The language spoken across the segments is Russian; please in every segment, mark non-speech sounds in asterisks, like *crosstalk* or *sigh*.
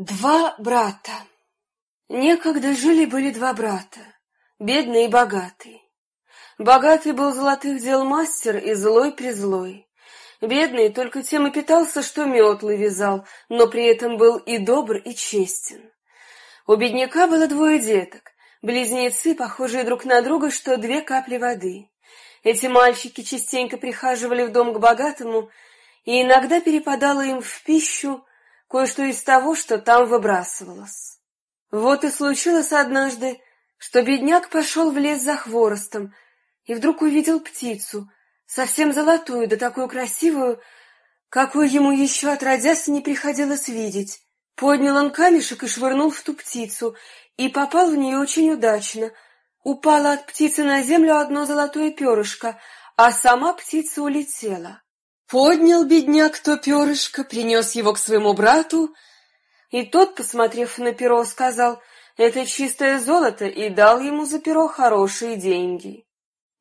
Два брата. Некогда жили-были два брата, бедный и богатый. Богатый был золотых дел мастер и злой-призлой. Бедный только тем и питался, что метлы вязал, но при этом был и добр, и честен. У бедняка было двое деток, близнецы, похожие друг на друга, что две капли воды. Эти мальчики частенько прихаживали в дом к богатому, и иногда перепадало им в пищу кое-что из того, что там выбрасывалось. Вот и случилось однажды, что бедняк пошел в лес за хворостом и вдруг увидел птицу, совсем золотую, да такую красивую, какую ему еще отродясь не приходилось видеть. Поднял он камешек и швырнул в ту птицу, и попал в нее очень удачно. Упало от птицы на землю одно золотое перышко, а сама птица улетела. Поднял бедняк то перышко, принес его к своему брату, и тот, посмотрев на перо, сказал, «Это чистое золото», и дал ему за перо хорошие деньги.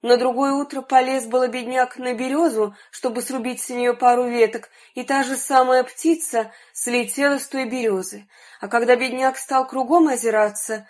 На другое утро полез было бедняк на березу, чтобы срубить с нее пару веток, и та же самая птица слетела с той березы. А когда бедняк стал кругом озираться,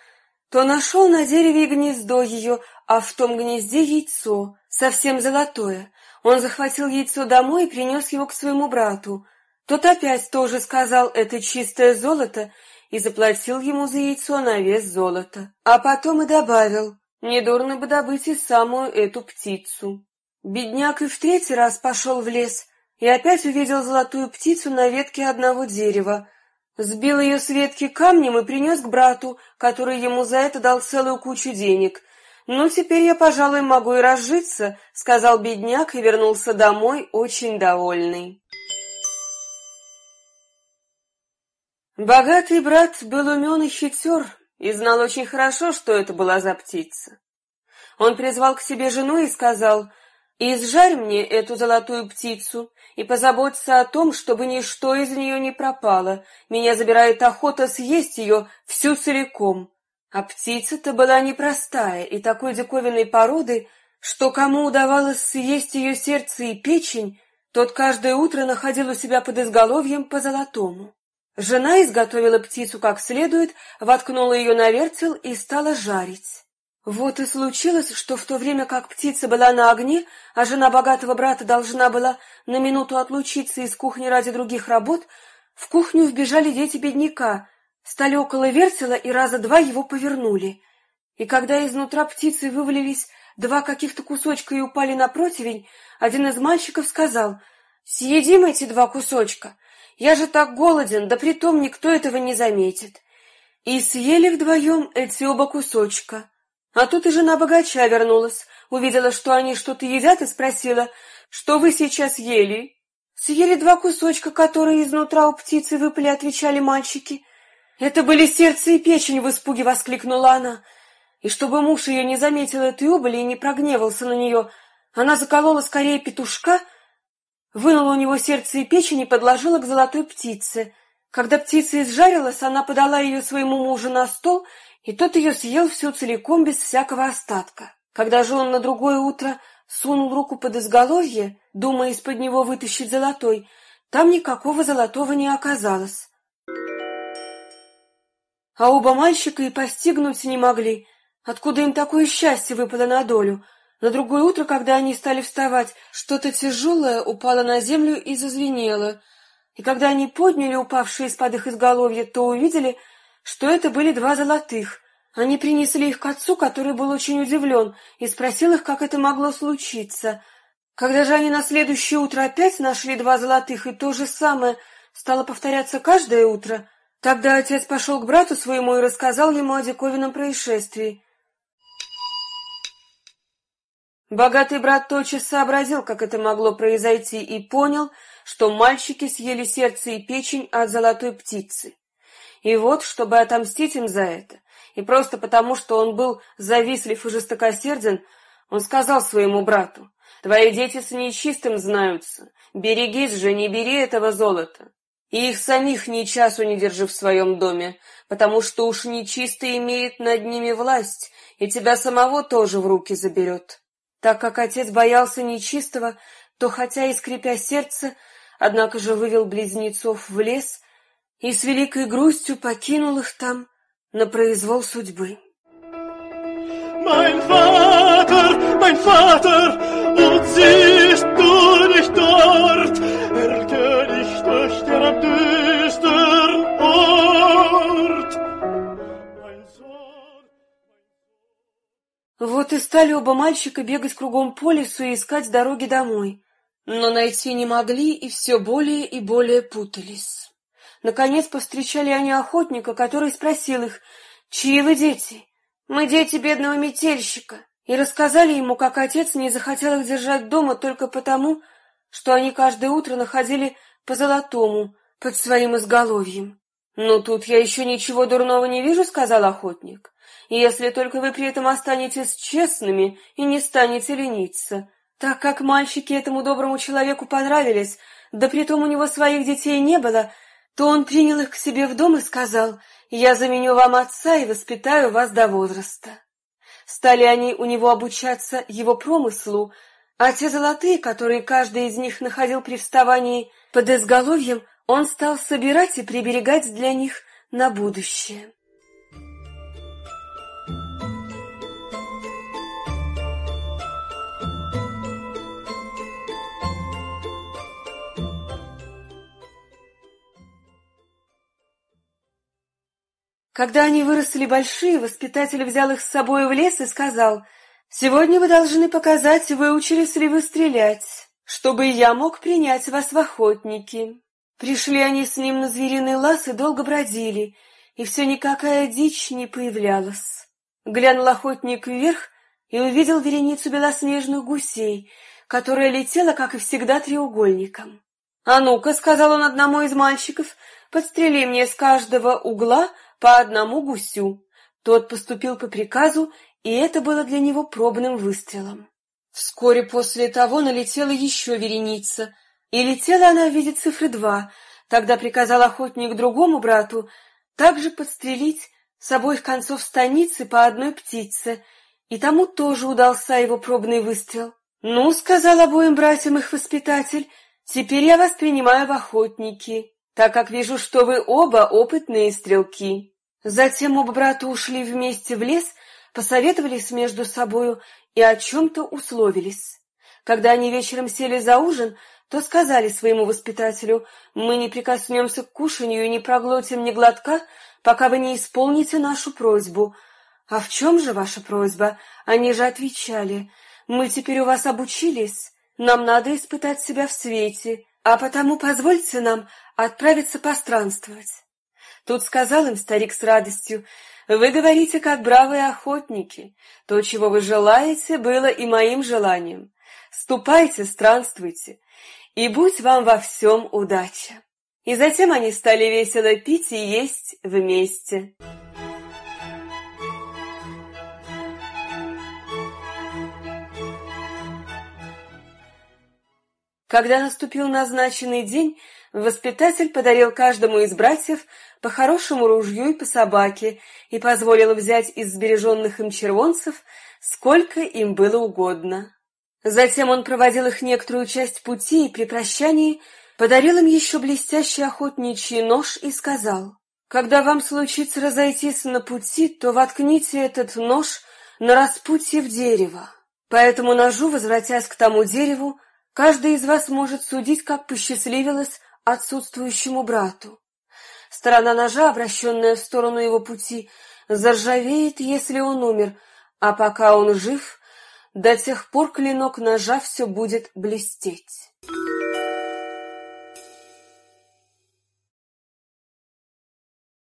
то нашел на дереве гнездо ее, а в том гнезде яйцо, совсем золотое. Он захватил яйцо домой и принес его к своему брату. Тот опять тоже сказал «это чистое золото» и заплатил ему за яйцо на вес золота. А потом и добавил «недурно бы добыть и самую эту птицу». Бедняк и в третий раз пошел в лес и опять увидел золотую птицу на ветке одного дерева. Сбил ее с ветки камнем и принес к брату, который ему за это дал целую кучу денег — «Ну, теперь я, пожалуй, могу и разжиться», — сказал бедняк и вернулся домой очень довольный. Богатый брат был умен и хитер и знал очень хорошо, что это была за птица. Он призвал к себе жену и сказал, «Изжарь мне эту золотую птицу и позаботься о том, чтобы ничто из нее не пропало. Меня забирает охота съесть ее всю целиком». А птица-то была непростая и такой диковинной породы, что кому удавалось съесть ее сердце и печень, тот каждое утро находил у себя под изголовьем по золотому. Жена изготовила птицу как следует, воткнула ее на вертел и стала жарить. Вот и случилось, что в то время как птица была на огне, а жена богатого брата должна была на минуту отлучиться из кухни ради других работ, в кухню вбежали дети бедняка, стали около вертела и раза два его повернули. И когда изнутра птицы вывалились два каких-то кусочка и упали на противень, один из мальчиков сказал, «Съедим эти два кусочка. Я же так голоден, да притом никто этого не заметит». И съели вдвоем эти оба кусочка. А тут и жена богача вернулась, увидела, что они что-то едят, и спросила, «Что вы сейчас ели?» «Съели два кусочка, которые изнутра у птицы выпали», — отвечали мальчики. «Это были сердце и печень!» — в испуге воскликнула она. И чтобы муж ее не заметил этой убыли и не прогневался на нее, она заколола скорее петушка, вынула у него сердце и печень и подложила к золотой птице. Когда птица изжарилась, она подала ее своему мужу на стол, и тот ее съел всю целиком без всякого остатка. Когда же он на другое утро сунул руку под изголовье, думая из-под него вытащить золотой, там никакого золотого не оказалось. А оба мальчика и постигнуть не могли, откуда им такое счастье выпало на долю. На другое утро, когда они стали вставать, что-то тяжелое упало на землю и зазвенело. И когда они подняли упавшие из-под их изголовья, то увидели, что это были два золотых. Они принесли их к отцу, который был очень удивлен, и спросил их, как это могло случиться. Когда же они на следующее утро опять нашли два золотых, и то же самое стало повторяться каждое утро — Тогда отец пошел к брату своему и рассказал ему о диковинном происшествии. Богатый брат тотчас сообразил, как это могло произойти, и понял, что мальчики съели сердце и печень от золотой птицы. И вот, чтобы отомстить им за это, и просто потому, что он был завистлив и жестокосерден, он сказал своему брату, «Твои дети с нечистым знаются, берегись же, не бери этого золота». И их самих ни часу не держи в своем доме, потому что уж нечистый имеет над ними власть, и тебя самого тоже в руки заберет. Так как отец боялся нечистого, то, хотя и скрипя сердце, однако же вывел близнецов в лес и с великой грустью покинул их там на произвол судьбы. Mein Vater, mein Vater, und siehst du nicht dort, Вот и стали оба мальчика бегать кругом по лесу и искать дороги домой, но найти не могли и все более и более путались. Наконец повстречали они охотника, который спросил их, «Чьи вы дети?» «Мы дети бедного метельщика», и рассказали ему, как отец не захотел их держать дома только потому, что они каждое утро находили по золотому под своим изголовьем. «Ну, тут я еще ничего дурного не вижу», — сказал охотник, «если только вы при этом останетесь честными и не станете лениться». Так как мальчики этому доброму человеку понравились, да притом у него своих детей не было, то он принял их к себе в дом и сказал, «Я заменю вам отца и воспитаю вас до возраста». Стали они у него обучаться его промыслу, а те золотые, которые каждый из них находил при вставании под изголовьем, он стал собирать и приберегать для них на будущее. Когда они выросли большие, воспитатель взял их с собой в лес и сказал, «Сегодня вы должны показать, выучились ли вы стрелять, чтобы я мог принять вас в охотники». Пришли они с ним на звериный лаз и долго бродили, и все никакая дичь не появлялась. Глянул охотник вверх и увидел вереницу белоснежных гусей, которая летела, как и всегда, треугольником. «А ну-ка», — сказал он одному из мальчиков, — «подстрели мне с каждого угла по одному гусю. Тот поступил по приказу, и это было для него пробным выстрелом. Вскоре после того налетела еще вереница, и летела она в виде цифры два. Тогда приказал охотник другому брату также подстрелить с обоих концов станицы по одной птице, и тому тоже удался его пробный выстрел. «Ну, — сказал обоим братьям их воспитатель, — теперь я вас принимаю в охотники, так как вижу, что вы оба опытные стрелки». Затем оба брата ушли вместе в лес, посоветовались между собою и о чем-то условились. Когда они вечером сели за ужин, то сказали своему воспитателю, «Мы не прикоснемся к кушанию и не проглотим ни глотка, пока вы не исполните нашу просьбу». «А в чем же ваша просьба?» Они же отвечали, «Мы теперь у вас обучились, нам надо испытать себя в свете, а потому позвольте нам отправиться постранствовать». Тут сказал им старик с радостью, «Вы говорите, как бравые охотники. То, чего вы желаете, было и моим желанием. Ступайте, странствуйте, и будь вам во всем удача». И затем они стали весело пить и есть вместе. Когда наступил назначенный день, воспитатель подарил каждому из братьев по хорошему ружью и по собаке и позволил взять из сбереженных им червонцев сколько им было угодно. Затем он проводил их некоторую часть пути и при прощании подарил им еще блестящий охотничий нож и сказал, «Когда вам случится разойтись на пути, то воткните этот нож на распутье в дерево. По этому ножу, возвратясь к тому дереву, каждый из вас может судить, как посчастливилось отсутствующему брату. Сторона ножа, обращенная в сторону его пути, заржавеет, если он умер, а пока он жив, до тех пор клинок ножа все будет блестеть.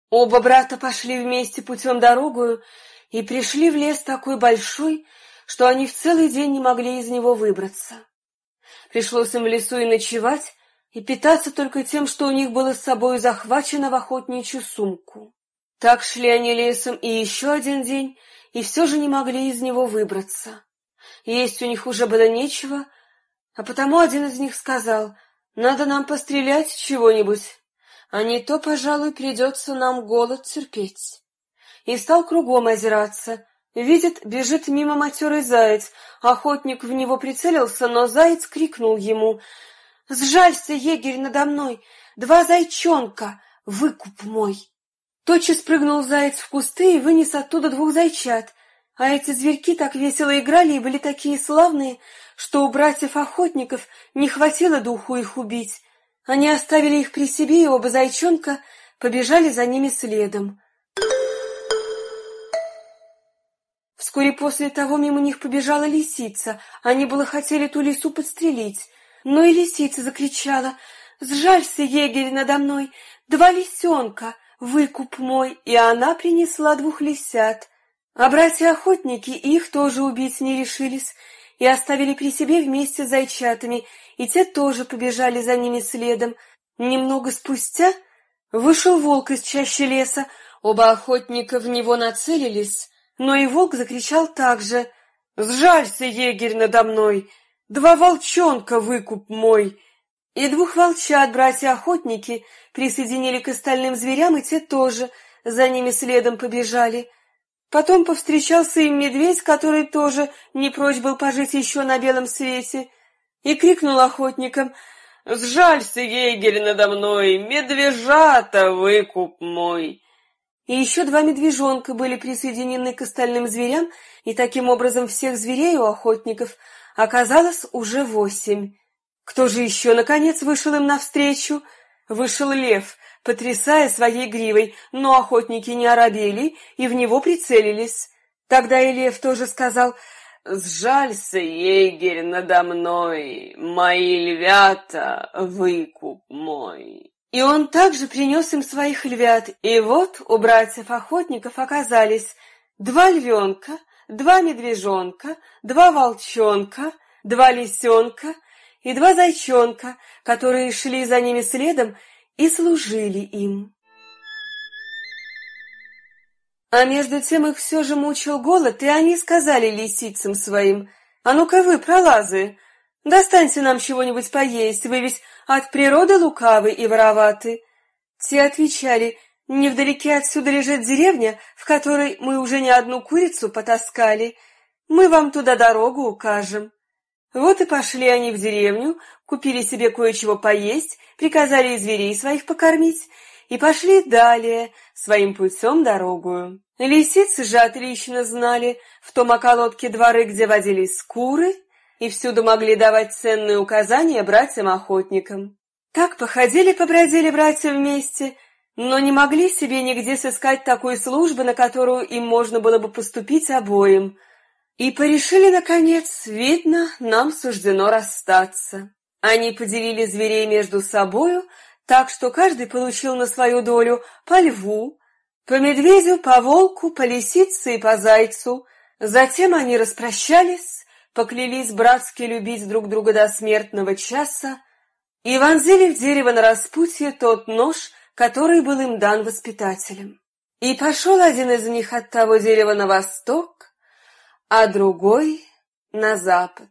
Оба брата пошли вместе путем дорогою и пришли в лес такой большой, что они в целый день не могли из него выбраться. Пришлось им в лесу и ночевать, и питаться только тем, что у них было с собой захвачено в охотничью сумку. Так шли они лесом и еще один день, и все же не могли из него выбраться. Есть у них уже было нечего, а потому один из них сказал, «Надо нам пострелять чего-нибудь, а не то, пожалуй, придется нам голод терпеть». И стал кругом озираться. Видит, бежит мимо матерый заяц. Охотник в него прицелился, но заяц крикнул ему — Сжалься, егерь, надо мной! Два зайчонка! выкуп мой. Тотчас прыгнул заяц в кусты и вынес оттуда двух зайчат, а эти зверьки так весело играли и были такие славные, что у братьев-охотников не хватило духу их убить. Они оставили их при себе, и оба зайчонка побежали за ними следом. Вскоре после того мимо них побежала лисица. Они было хотели ту лису подстрелить. Но и лисица закричала «Сжалься, егерь, надо мной! Два лисенка! Выкуп мой!» И она принесла двух лисят. А братья-охотники их тоже убить не решились и оставили при себе вместе с зайчатами, и те тоже побежали за ними следом. Немного спустя вышел волк из чащи леса, оба охотника в него нацелились, но и волк закричал так же. «Сжалься, егерь, надо мной! Два волчонка выкуп мой!» И двух волчат братья-охотники присоединили к остальным зверям, и те тоже за ними следом побежали. Потом повстречался им медведь, который тоже не прочь был пожить еще на белом свете, и крикнул охотникам «Сжалься, егерь, надо мной, медвежата выкуп мой!» и еще два медвежонка были присоединены к остальным зверям, и таким образом всех зверей у охотников оказалось уже восемь. Кто же еще, наконец, вышел им навстречу? Вышел лев, потрясая своей гривой, но охотники не оробели и в него прицелились. Тогда и лев тоже сказал «Сжалься, егерь, надо мной, мои львята, выкуп мой». И он также принес им своих львят, и вот у братьев-охотников оказались два львенка, два медвежонка, два волчонка, два лисенка и два зайчонка, которые шли за ними следом и служили им. А между тем их все же мучил голод, и они сказали лисицам своим, «А ну-ка вы, пролазы, достаньте нам чего-нибудь поесть, вы ведь от природы лукавы и вороваты. Те отвечали, невдалеке отсюда лежит деревня, в которой мы уже не одну курицу потаскали. Мы вам туда дорогу укажем. Вот и пошли они в деревню, купили себе кое-чего поесть, приказали зверей своих покормить и пошли далее, своим путем дорогую. Лисицы же отлично знали в том околотке дворы, где водились куры, и всюду могли давать ценные указания братьям-охотникам. Так походили-побродили братья вместе, но не могли себе нигде сыскать такой службы, на которую им можно было бы поступить обоим. И порешили, наконец, видно, нам суждено расстаться. Они поделили зверей между собою, так что каждый получил на свою долю по льву, по медведю, по волку, по лисице и по зайцу. Затем они распрощались, поклялись братски любить друг друга до смертного часа и вонзили в дерево на распутье тот нож, который был им дан воспитателем. И пошел один из них от того дерева на восток, а другой — на запад.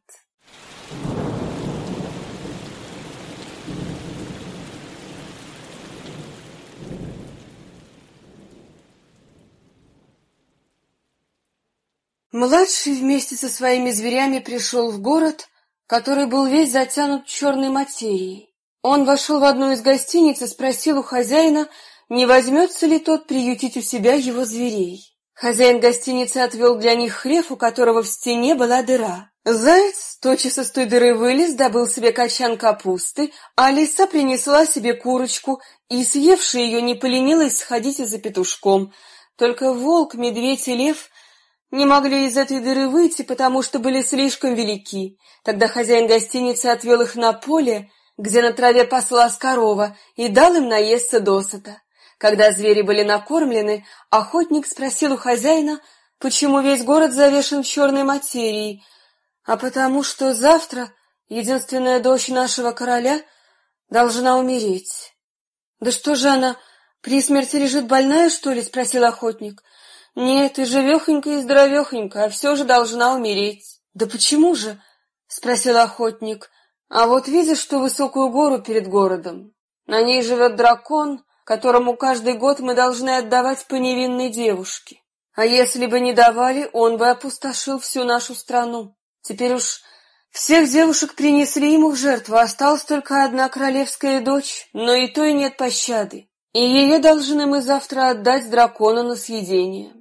Младший вместе со своими зверями пришел в город, который был весь затянут черной материей. Он вошел в одну из гостиниц и спросил у хозяина, не возьмется ли тот приютить у себя его зверей. Хозяин гостиницы отвел для них хлев, у которого в стене была дыра. Заяц тотчас из той дыры вылез, добыл себе качан капусты, а лиса принесла себе курочку и, съевши ее, не поленилась сходить за петушком. Только волк, медведь и лев не могли из этой дыры выйти, потому что были слишком велики. Тогда хозяин гостиницы отвел их на поле, где на траве паслась корова, и дал им наесться досыта. Когда звери были накормлены, охотник спросил у хозяина, почему весь город завешен черной материей, а потому что завтра единственная дочь нашего короля должна умереть. — Да что же она, при смерти лежит больная, что ли? — спросил охотник. Нет, и живехонька, и здоровехонька, а все же должна умереть. Да почему же? Спросил охотник. А вот видишь ту высокую гору перед городом? На ней живет дракон, которому каждый год мы должны отдавать по невинной девушке. А если бы не давали, он бы опустошил всю нашу страну. Теперь уж всех девушек принесли ему в жертву, осталась только одна королевская дочь, но и той нет пощады. и ее должны мы завтра отдать дракону на съедение.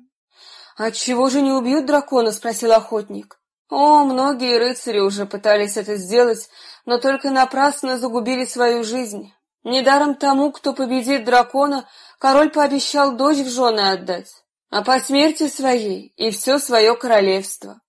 «Отчего же не убьют дракона?» — спросил охотник. О, многие рыцари уже пытались это сделать, но только напрасно загубили свою жизнь. Недаром тому, кто победит дракона, король пообещал дочь в жены отдать, а по смерти своей и все свое королевство.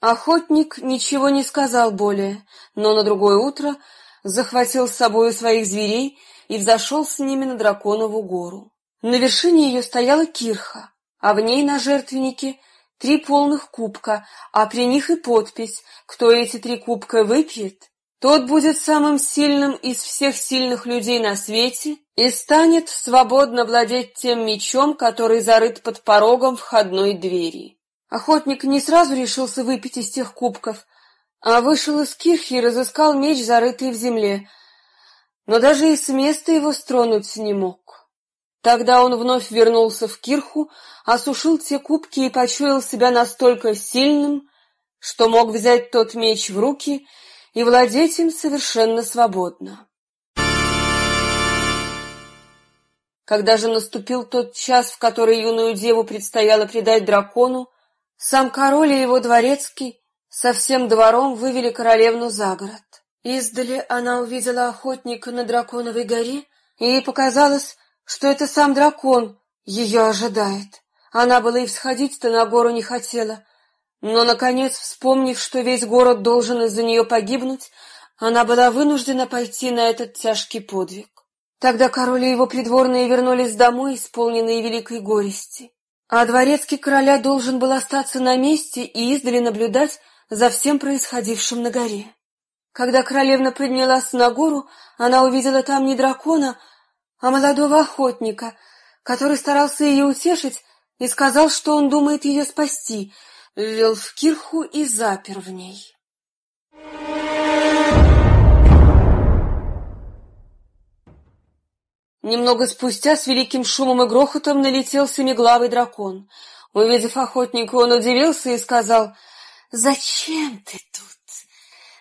Охотник ничего не сказал более, но на другое утро захватил с собой своих зверей и взошел с ними на Драконову гору. На вершине ее стояла кирха, а в ней на жертвеннике три полных кубка, а при них и подпись «Кто эти три кубка выпьет, тот будет самым сильным из всех сильных людей на свете и станет свободно владеть тем мечом, который зарыт под порогом входной двери». Охотник не сразу решился выпить из тех кубков, а вышел из кирхи и разыскал меч, зарытый в земле, но даже и с места его стронуть не мог. Тогда он вновь вернулся в кирху, осушил те кубки и почуял себя настолько сильным, что мог взять тот меч в руки и владеть им совершенно свободно. Когда же наступил тот час, в который юную деву предстояло предать дракону, сам король и его дворецкий со всем двором вывели королевну за город. Издали она увидела охотника на драконовой горе, и ей показалось, что это сам дракон ее ожидает. Она была и всходить-то на гору не хотела, но, наконец, вспомнив, что весь город должен из-за нее погибнуть, она была вынуждена пойти на этот тяжкий подвиг. Тогда король и его придворные вернулись домой, исполненные великой горести а дворецкий короля должен был остаться на месте и издали наблюдать за всем происходившим на горе. Когда королевна поднялась на гору, она увидела там не дракона, а молодого охотника, который старался ее утешить и сказал, что он думает ее спасти, ввел в кирху и запер в ней. Немного спустя с великим шумом и грохотом налетел семиглавый дракон. Увидев охотника, он удивился и сказал, «Зачем ты тут,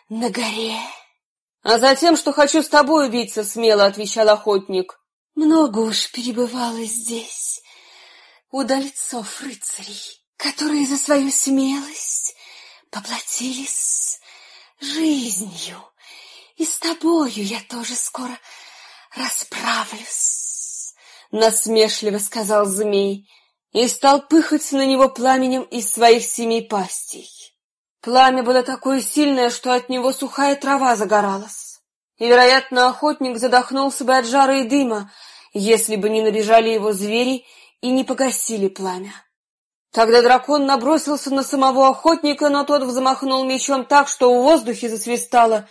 на горе?» «А затем, что хочу с тобой убиться», — смело отвечал охотник. «Много уж перебывало здесь удальцов рыцарей, которые за свою смелость поплатились жизнью, и с тобою я тоже скоро расправлюсь, — насмешливо сказал змей и стал пыхать на него пламенем из своих семи пастей. Пламя было такое сильное, что от него сухая трава загоралась, и, вероятно, охотник задохнулся бы от жара и дыма, если бы не набежали его звери и не погасили пламя. Тогда дракон набросился на самого охотника, но тот взмахнул мечом так, что в воздухе засвистало,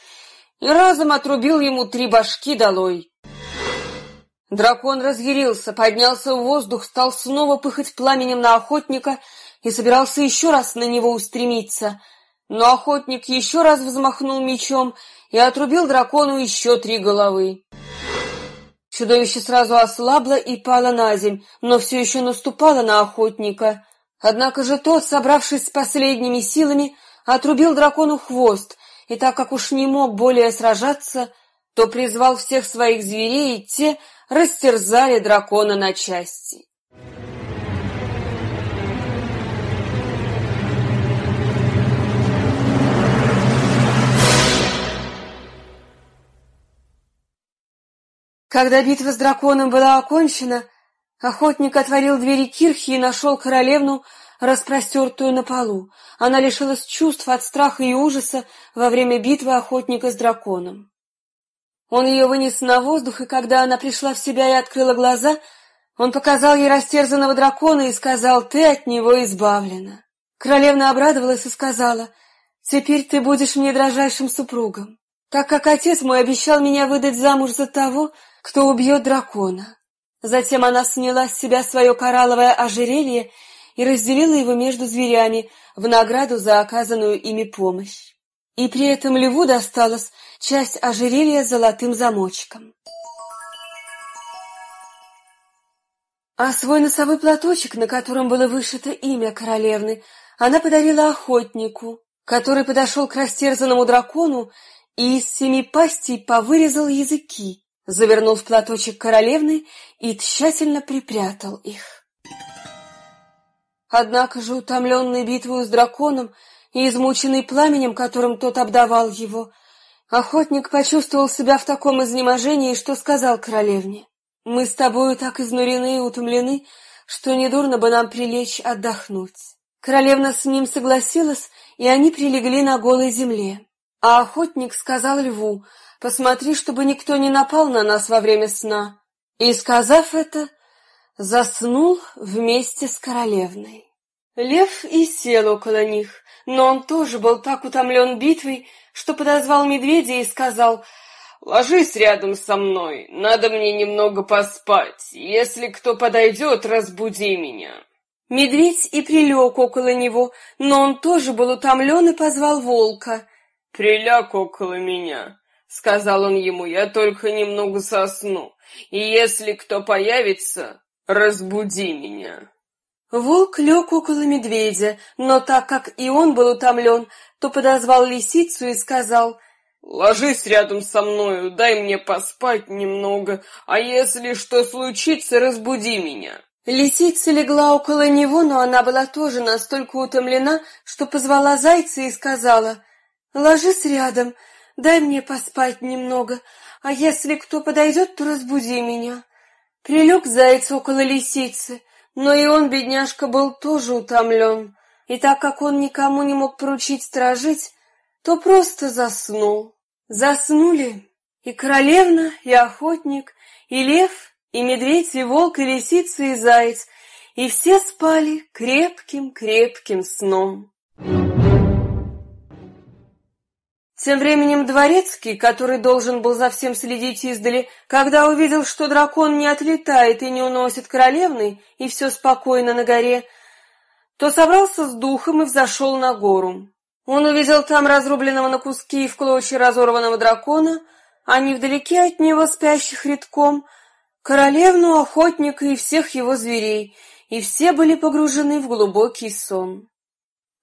и разом отрубил ему три башки долой. Дракон разъярился, поднялся в воздух, стал снова пыхать пламенем на охотника и собирался еще раз на него устремиться. Но охотник еще раз взмахнул мечом и отрубил дракону еще три головы. Чудовище сразу ослабло и пало на земь, но все еще наступало на охотника. Однако же тот, собравшись с последними силами, отрубил дракону хвост, и так как уж не мог более сражаться, то призвал всех своих зверей, и те растерзали дракона на части. Когда битва с драконом была окончена, охотник отворил двери кирхи и нашел королевну, распростертую на полу. Она лишилась чувств от страха и ужаса во время битвы охотника с драконом. Он ее вынес на воздух, и когда она пришла в себя и открыла глаза, он показал ей растерзанного дракона и сказал, «Ты от него избавлена». Королевна обрадовалась и сказала, «Теперь ты будешь мне дрожайшим супругом, так как отец мой обещал меня выдать замуж за того, кто убьет дракона». Затем она сняла с себя свое коралловое ожерелье и разделила его между зверями в награду за оказанную ими помощь. И при этом льву досталась часть ожерелья с золотым замочком. А свой носовой платочек, на котором было вышито имя королевны, она подарила охотнику, который подошел к растерзанному дракону и из семи пастей повырезал языки, завернул в платочек королевны и тщательно припрятал их. Однако же, утомленный битвой с драконом и измученный пламенем, которым тот обдавал его, охотник почувствовал себя в таком изнеможении, что сказал королевне, «Мы с тобою так изнурены и утомлены, что недурно бы нам прилечь отдохнуть». Королевна с ним согласилась, и они прилегли на голой земле. А охотник сказал льву, «Посмотри, чтобы никто не напал на нас во время сна». И, сказав это, заснул вместе с королевной. Лев и сел около них, но он тоже был так утомлен битвой, что подозвал медведя и сказал, «Ложись рядом со мной, надо мне немного поспать. Если кто подойдет, разбуди меня». Медведь и прилег около него, но он тоже был утомлен и позвал волка. «Приляг около меня», — сказал он ему, — «я только немного сосну, и если кто появится, разбуди меня». Волк лег около медведя, но так как и он был утомлен, то подозвал лисицу и сказал, «Ложись рядом со мною, дай мне поспать немного, а если что случится, разбуди меня». Лисица легла около него, но она была тоже настолько утомлена, что позвала зайца и сказала, «Ложись рядом, дай мне поспать немного, а если кто подойдет, то разбуди меня». Прилег заяц около лисицы, но и он, бедняжка, был тоже утомлен, и так как он никому не мог поручить сторожить, то просто заснул. Заснули и королевна, и охотник, и лев, и медведь, и волк, и лисица, и заяц, и все спали крепким-крепким сном. Тем временем Дворецкий, который должен был за всем следить издали, когда увидел, что дракон не отлетает и не уносит королевны, и все спокойно на горе, то собрался с духом и взошел на гору. Он увидел там разрубленного на куски и в клочья разорванного дракона, а невдалеке от него спящих редком — королевну, охотника и всех его зверей, и все были погружены в глубокий сон.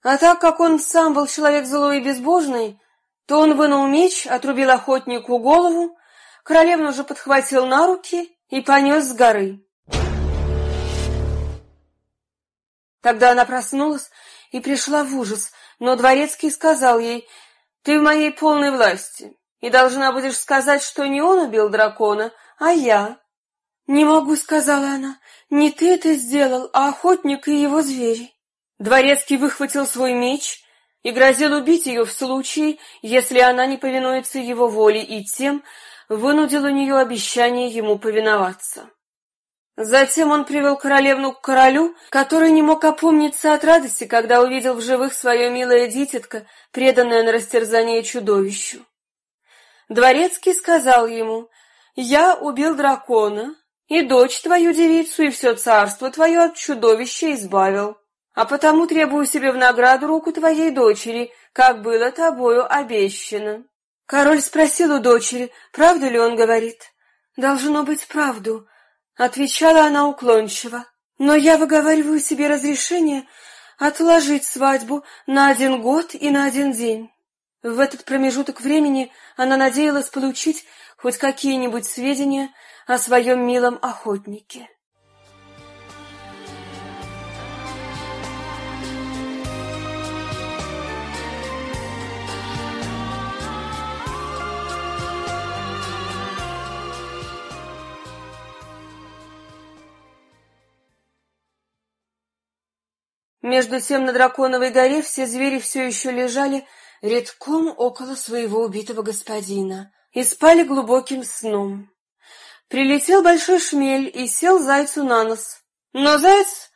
А так как он сам был человек злой и безбожный, то он вынул меч, отрубил охотнику голову, королевну же подхватил на руки и понес с горы. Тогда она проснулась и пришла в ужас, но дворецкий сказал ей, «Ты в моей полной власти, и должна будешь сказать, что не он убил дракона, а я». «Не могу», — сказала она, — «не ты это сделал, а охотник и его звери». Дворецкий выхватил свой меч и грозил убить ее в случае, если она не повинуется его воле, и тем вынудил у нее обещание ему повиноваться. Затем он привел королевну к королю, который не мог опомниться от радости, когда увидел в живых свое милое дитятко, преданное на растерзание чудовищу. Дворецкий сказал ему, «Я убил дракона, и дочь твою девицу, и все царство твое от чудовища избавил. А потому требую себе в награду руку твоей дочери, как было тобою обещано». Король спросил у дочери, правду ли он говорит. «Должно быть правду», — отвечала она уклончиво. «Но я выговариваю себе разрешение отложить свадьбу на один год и на один день». В этот промежуток времени она надеялась получить хоть какие-нибудь сведения о своем милом охотнике. Между тем на Драконовой горе все звери все еще лежали редком около своего убитого господина и спали глубоким сном. Прилетел большой шмель и сел зайцу на нос. Но заяц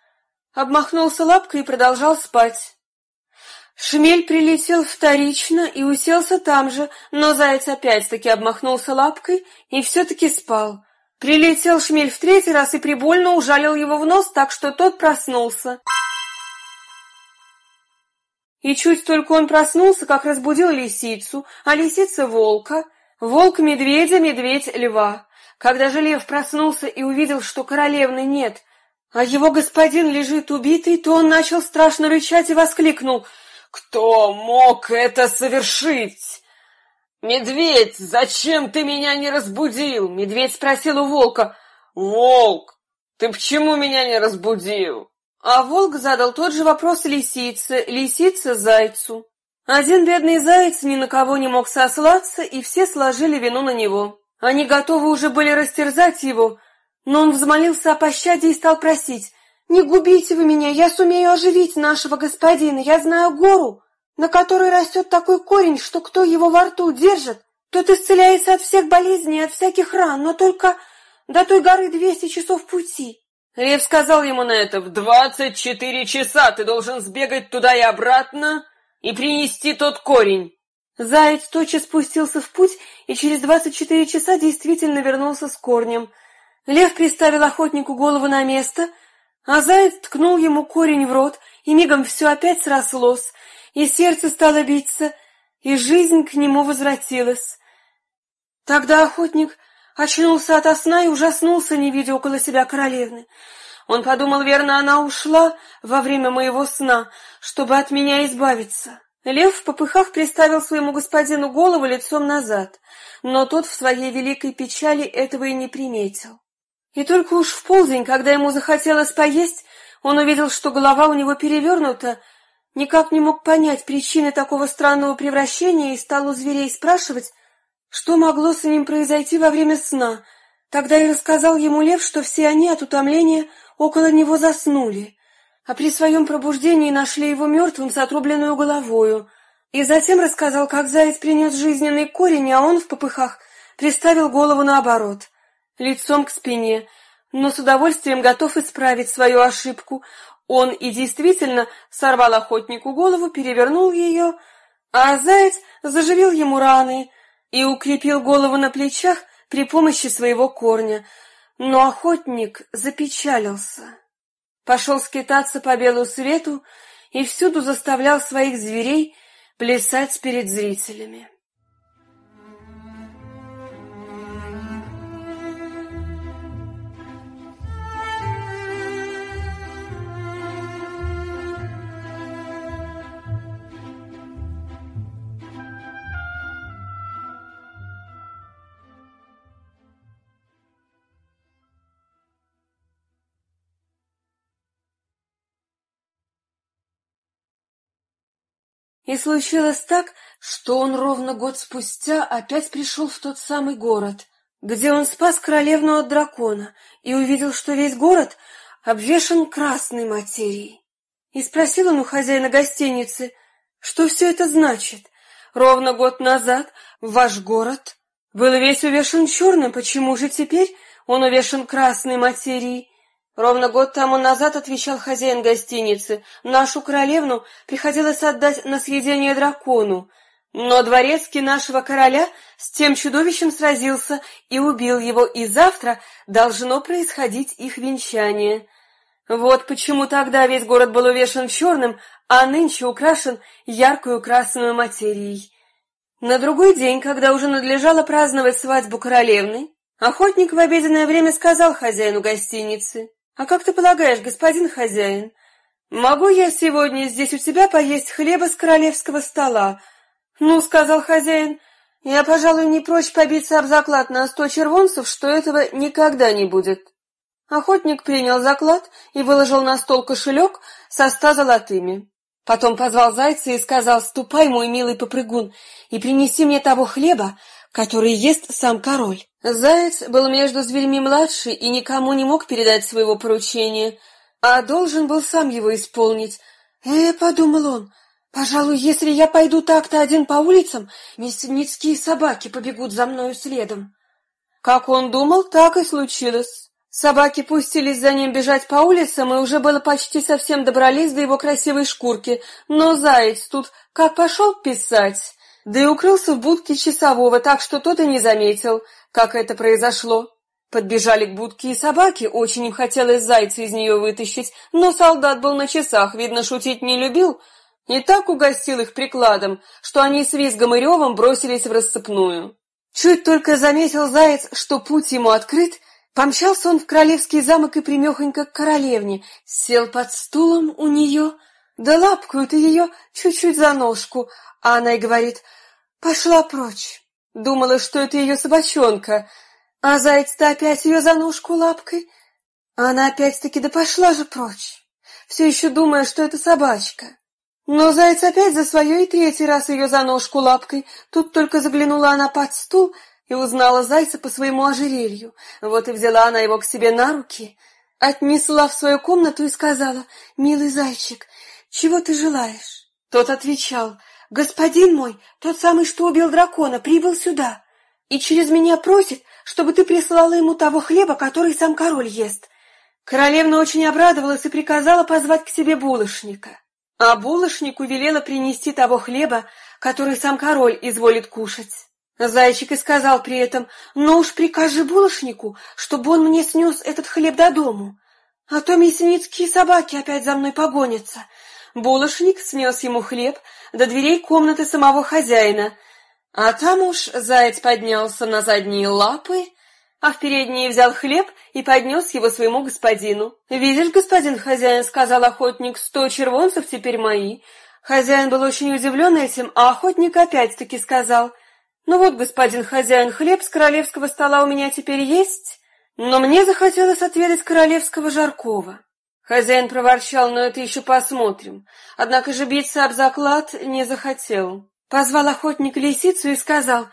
обмахнулся лапкой и продолжал спать. Шмель прилетел вторично и уселся там же, но заяц опять-таки обмахнулся лапкой и все-таки спал. Прилетел шмель в третий раз и прибольно ужалил его в нос, так что тот проснулся. И чуть только он проснулся, как разбудил лисицу, а лисица — волка, волк — медведя, медведь — льва. Когда же лев проснулся и увидел, что королевны нет, а его господин лежит убитый, то он начал страшно рычать и воскликнул «Кто мог это совершить?» «Медведь, зачем ты меня не разбудил?» Медведь спросил у волка «Волк, ты почему меня не разбудил?» А волк задал тот же вопрос лисице, лисица зайцу. Один бедный заяц ни на кого не мог сослаться, и все сложили вину на него. Они готовы уже были растерзать его, но он взмолился о пощаде и стал просить. «Не губите вы меня, я сумею оживить нашего господина, я знаю гору, на которой растет такой корень, что кто его во рту держит, тот исцеляется от всех болезней, от всяких ран, но только до той горы двести часов пути». Лев сказал ему на это, «В двадцать четыре часа ты должен сбегать туда и обратно и принести тот корень». Заяц тотчас спустился в путь и через двадцать четыре часа действительно вернулся с корнем. Лев приставил охотнику голову на место, а заяц ткнул ему корень в рот, и мигом все опять срослось, и сердце стало биться, и жизнь к нему возвратилась. Тогда охотник очнулся ото сна и ужаснулся, не видя около себя королевны. Он подумал, верно, она ушла во время моего сна, чтобы от меня избавиться. Лев в попыхах приставил своему господину голову лицом назад, но тот в своей великой печали этого и не приметил. И только уж в полдень, когда ему захотелось поесть, он увидел, что голова у него перевернута, никак не мог понять причины такого странного превращения и стал у зверей спрашивать, что могло с ним произойти во время сна. Тогда и рассказал ему лев, что все они от утомления около него заснули, а при своем пробуждении нашли его мертвым с отрубленную головою. И затем рассказал, как заяц принес жизненный корень, а он в попыхах приставил голову наоборот, лицом к спине, но с удовольствием готов исправить свою ошибку. Он и действительно сорвал охотнику голову, перевернул ее, а заяц заживил ему раны и укрепил голову на плечах при помощи своего корня, но охотник запечалился. Пошел скитаться по белу свету и всюду заставлял своих зверей плясать перед зрителями. И случилось так, что он ровно год спустя опять пришел в тот самый город, где он спас королевну от дракона и увидел, что весь город обвешан красной материей. И спросил он у хозяина гостиницы, что все это значит. Ровно год назад ваш город был весь увешан черным, почему же теперь он увешан красной материей? Ровно год тому назад отвечал хозяин гостиницы, нашу королевну приходилось отдать на съедение дракону, но дворецкий нашего короля с тем чудовищем сразился и убил его, и завтра должно происходить их венчание. Вот почему тогда весь город был увешан черным, а нынче украшен яркую красную материей. На другой день, когда уже надлежало праздновать свадьбу королевны, охотник в обеденное время сказал хозяину гостиницы, «А как ты полагаешь, господин хозяин, могу я сегодня здесь у тебя поесть хлеба с королевского стола?» «Ну, — сказал хозяин, — я, пожалуй, не прочь побиться об заклад на сто червонцев, что этого никогда не будет». Охотник принял заклад и выложил на стол кошелек со ста золотыми. Потом позвал зайца и сказал, «Ступай, мой милый попрыгун, и принеси мне того хлеба, который ест сам король. Заяц был между зверьми младший и никому не мог передать своего поручения, а должен был сам его исполнить. «Э, — подумал он, — пожалуй, если я пойду так-то один по улицам, мясницкие собаки побегут за мною следом. Как он думал, так и случилось. Собаки пустились за ним бежать по улицам, и уже было почти совсем добрались до его красивой шкурки, но заяц тут как пошел писать, да и укрылся в будке часового, так что тот и не заметил, как это произошло. Подбежали к будке и собаки, очень им хотелось зайца из нее вытащить, но солдат был на часах, видно, шутить не любил, и так угостил их прикладом, что они с визгом и ревом бросились в рассыпную. Чуть только заметил заяц, что путь ему открыт, Помчался он в королевский замок и примехонько к королевне, сел под стулом у нее, да лапкают ее чуть-чуть за ножку, а она и говорит «пошла прочь». Думала, что это ее собачонка, а заяц-то опять ее за ножку лапкой, а она опять-таки да пошла же прочь, все еще думая, что это собачка. Но заяц опять за свое и третий раз ее за ножку лапкой. Тут только заглянула она под стул и узнала зайца по своему ожерелью. Вот и взяла она его к себе на руки, отнесла в свою комнату и сказала, «Милый зайчик, чего ты желаешь?» Тот отвечал, «Господин мой, тот самый, что убил дракона, прибыл сюда и через меня просит, чтобы ты прислала ему того хлеба, который сам король ест». Королевна очень обрадовалась и приказала позвать к себе булочника. А булочнику велела принести того хлеба, который сам король изволит кушать. Зайчик и сказал при этом, «Ну уж прикажи булочнику, чтобы он мне снес этот хлеб до дому, а то мясницкие собаки опять за мной погонятся». Булочник снес ему хлеб до дверей комнаты самого хозяина, а там уж заяц поднялся на задние лапы а в передние взял хлеб и поднес его своему господину. «Видишь, господин хозяин, — сказал охотник, — сто червонцев теперь мои». Хозяин был очень удивлен этим, а охотник опять-таки сказал, «Ну вот, господин хозяин, хлеб с королевского стола у меня теперь есть, но мне захотелось отведать королевского жаркого». Хозяин проворчал, но это еще посмотрим. Однако же биться об заклад не захотел. Позвал охотник лисицу и сказал,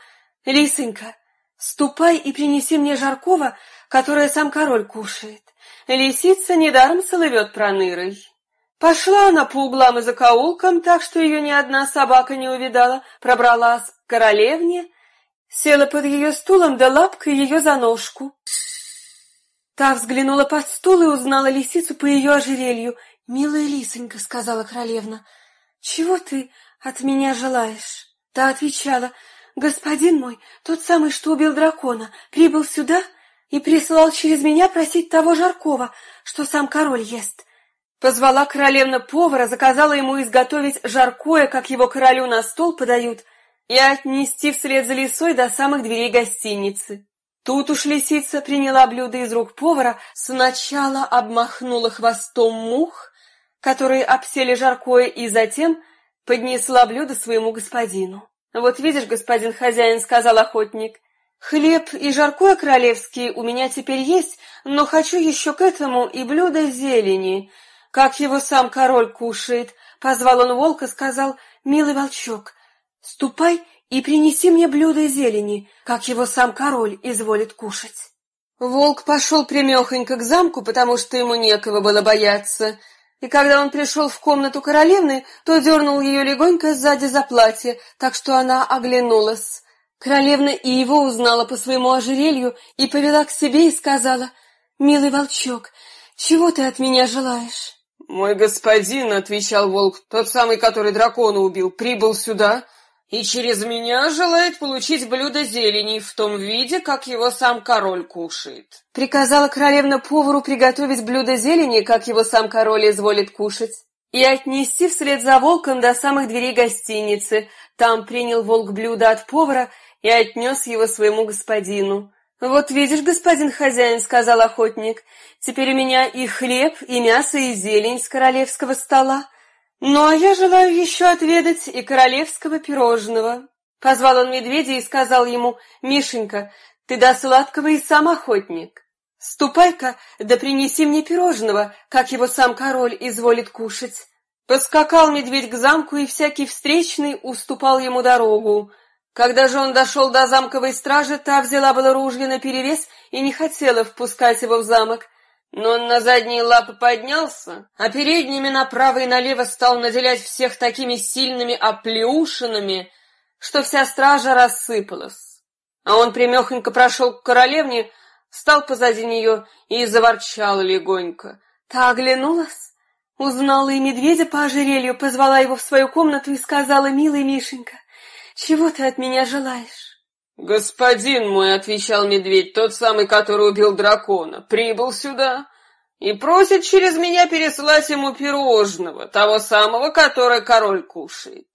«Лисонька, Ступай и принеси мне жаркого, которое сам король кушает. Лисица недаром соловет пронырой. Пошла она по углам и закоулкам, так что ее ни одна собака не увидала, пробралась к королевне, села под ее стулом, да лапкой ее за ножку. Та взглянула под стул и узнала лисицу по ее ожерелью. «Милая лисонька», — сказала королевна, — «чего ты от меня желаешь?» Та отвечала, — Господин мой, тот самый, что убил дракона, прибыл сюда и прислал через меня просить того жаркого, что сам король ест. Позвала королевна повара, заказала ему изготовить жаркое, как его королю на стол подают, и отнести вслед за лисой до самых дверей гостиницы. Тут уж лисица приняла блюдо из рук повара, сначала обмахнула хвостом мух, которые обсели жаркое, и затем поднесла блюдо своему господину. «Вот видишь, господин хозяин», — сказал охотник, — «хлеб и жаркое королевские у меня теперь есть, но хочу еще к этому и блюдо зелени, как его сам король кушает». Позвал он волка, сказал, «Милый волчок, ступай и принеси мне блюдо зелени, как его сам король изволит кушать». Волк пошел прямехонько к замку, потому что ему некого было бояться, — и когда он пришел в комнату королевны, то дернул ее легонько сзади за платье, так что она оглянулась. Королевна и его узнала по своему ожерелью и повела к себе и сказала, «Милый волчок, чего ты от меня желаешь?» «Мой господин», — отвечал волк, — «тот самый, который дракона убил, прибыл сюда и через меня желает получить блюдо зелени в том виде, как его сам король кушает. Приказала королевна повару приготовить блюдо зелени, как его сам король изволит кушать, и отнести вслед за волком до самых дверей гостиницы. Там принял волк блюдо от повара и отнес его своему господину. «Вот видишь, господин хозяин», — сказал охотник, — «теперь у меня и хлеб, и мясо, и зелень с королевского стола». «Ну, а я желаю еще отведать и королевского пирожного». Позвал он медведя и сказал ему, «Мишенька, ты до сладкого и сам охотник. Ступай-ка, да принеси мне пирожного, как его сам король изволит кушать». Поскакал медведь к замку, и всякий встречный уступал ему дорогу. Когда же он дошел до замковой стражи, та взяла было ружье наперевес и не хотела впускать его в замок. Но он на задние лапы поднялся, а передними направо и налево стал наделять всех такими сильными оплеушинами, что вся стража рассыпалась. А он примехонько прошел к королевне, встал позади нее и заворчал легонько. Та оглянулась, узнала и медведя по ожерелью, позвала его в свою комнату и сказала, «Милый Мишенька, чего ты от меня желаешь?» «Господин мой», — отвечал медведь, тот самый, который убил дракона, прибыл сюда и просит через меня переслать ему пирожного, того самого, которое король кушает».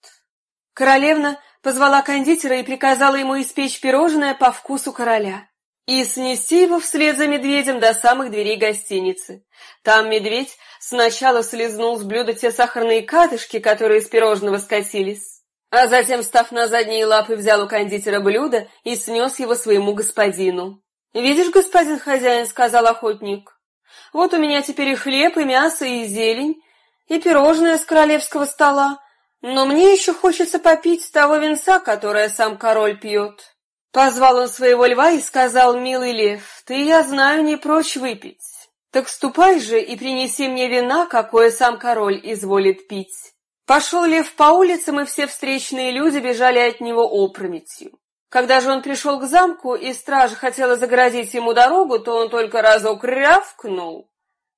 Королевна позвала кондитера и приказала ему испечь пирожное по вкусу короля. и снести его вслед за медведем до самых дверей гостиницы. Там медведь сначала слезнул с блюда те сахарные катышки, которые из пирожного скатились, а затем, став на задние лапы, взял у кондитера блюдо и снес его своему господину. «Видишь, господин хозяин», — сказал охотник, — «вот у меня теперь и хлеб, и мясо, и зелень, и пирожное с королевского стола, но мне еще хочется попить того венца, которое сам король пьет». Позвал он своего льва и сказал, «Милый лев, ты, я знаю, не прочь выпить. Так ступай же и принеси мне вина, какое сам король изволит пить». Пошел лев по улицам, и все встречные люди бежали от него опрометью. Когда же он пришел к замку, и стража хотела загородить ему дорогу, то он только разок рявкнул,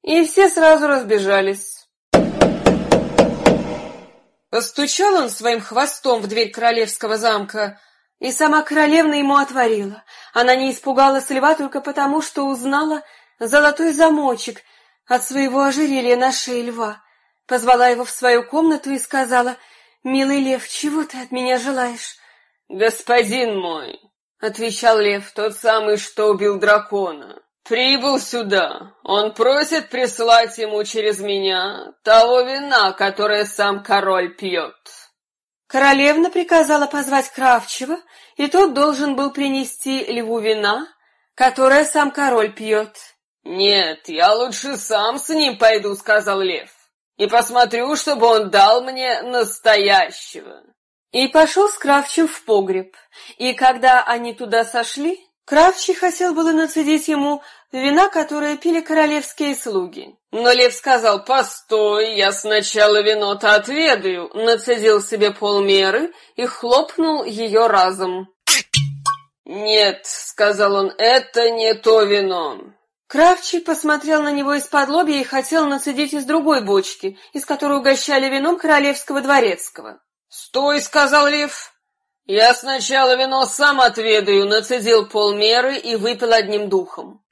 и все сразу разбежались. Постучал он своим хвостом в дверь королевского замка, и сама королевна ему отворила. Она не испугалась льва только потому, что узнала золотой замочек от своего ожерелья на шее льва. Позвала его в свою комнату и сказала, «Милый лев, чего ты от меня желаешь?» «Господин мой», — отвечал лев, тот самый, что убил дракона, — «прибыл сюда. Он просит прислать ему через меня того вина, которое сам король пьет». Королевна приказала позвать Кравчева, и тот должен был принести льву вина, которое сам король пьет. «Нет, я лучше сам с ним пойду», — сказал лев, — «и посмотрю, чтобы он дал мне настоящего». И пошел с Кравчем в погреб. И когда они туда сошли, Кравчий хотел было нацедить ему вина, которое пили королевские слуги. Но лев сказал, «Постой, я сначала вино-то отведаю», нацедил себе полмеры и хлопнул ее разом. «Нет», — сказал он, — «это не то вино». Кравчий посмотрел на него из-под лобья и хотел нацедить из другой бочки, из которой угощали вином королевского дворецкого. «Стой!» — сказал Лев. «Я сначала вино сам отведаю», — нацедил полмеры и выпил одним духом.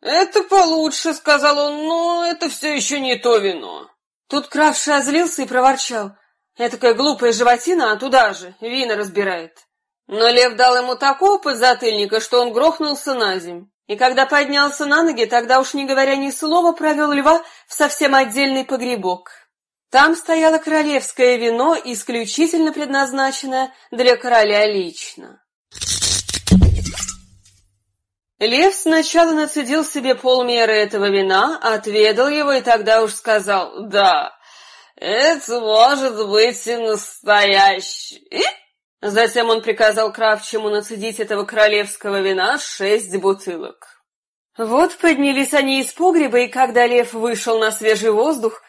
«Это получше», — сказал он, — «но это все еще не то вино». Тут Кравший озлился и проворчал. «Этакая глупая животина, а туда же, вина разбирает». Но лев дал ему такого подзатыльника, что он грохнулся на земь. И когда поднялся на ноги, тогда уж не говоря ни слова, провел льва в совсем отдельный погребок. Там стояло королевское вино, исключительно предназначенное для короля лично. Лев сначала нацедил себе полмеры этого вина, отведал его и тогда уж сказал «Да, это может быть и настоящий». Затем он приказал Кравчему нацедить этого королевского вина шесть бутылок. Вот поднялись они из погреба, и когда лев вышел на свежий воздух,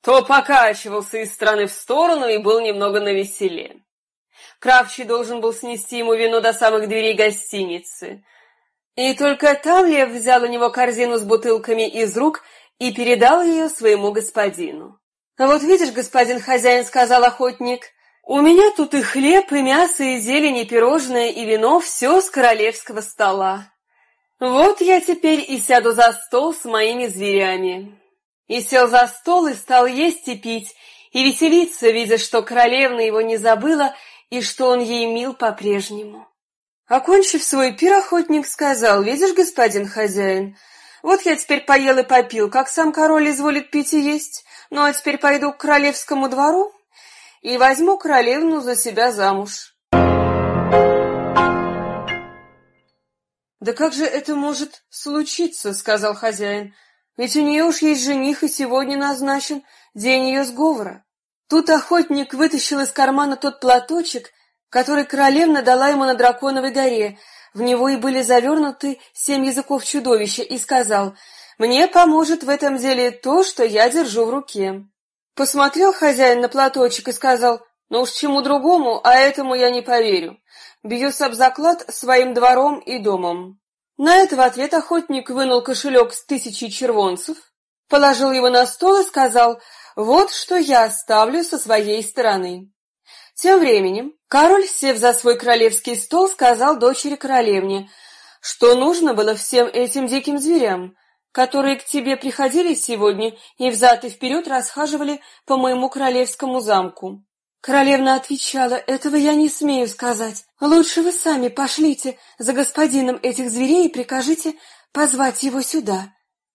то покачивался из стороны в сторону и был немного навеселе. Кравчий должен был снести ему вино до самых дверей гостиницы. И только там Лев взял у него корзину с бутылками из рук и передал ее своему господину. «А вот видишь, господин хозяин, — сказал охотник, — у меня тут и хлеб, и мясо, и зелень, и пирожное, и вино, все с королевского стола. Вот я теперь и сяду за стол с моими зверями и сел за стол и стал есть и пить, и веселиться, видя, что королевна его не забыла и что он ей мил по-прежнему. Окончив свой пир, охотник сказал, «Видишь, господин хозяин, вот я теперь поел и попил, как сам король изволит пить и есть, ну а теперь пойду к королевскому двору и возьму королевну за себя замуж». «Да как же это может случиться?» — сказал хозяин. Ведь у нее уж есть жених, и сегодня назначен день ее сговора. Тут охотник вытащил из кармана тот платочек, который королевна дала ему на Драконовой горе. В него и были завернуты семь языков чудовища, и сказал, «Мне поможет в этом деле то, что я держу в руке». Посмотрел хозяин на платочек и сказал, «Ну уж чему другому, а этому я не поверю. Бьюсь об заклад своим двором и домом». На это в ответ охотник вынул кошелек с тысячей червонцев, положил его на стол и сказал «Вот что я оставлю со своей стороны». Тем временем король, сев за свой королевский стол, сказал дочери королевне, что нужно было всем этим диким зверям, которые к тебе приходили сегодня и взад и вперед расхаживали по моему королевскому замку. Королевна отвечала, этого я не смею сказать. Лучше вы сами пошлите за господином этих зверей и прикажите позвать его сюда.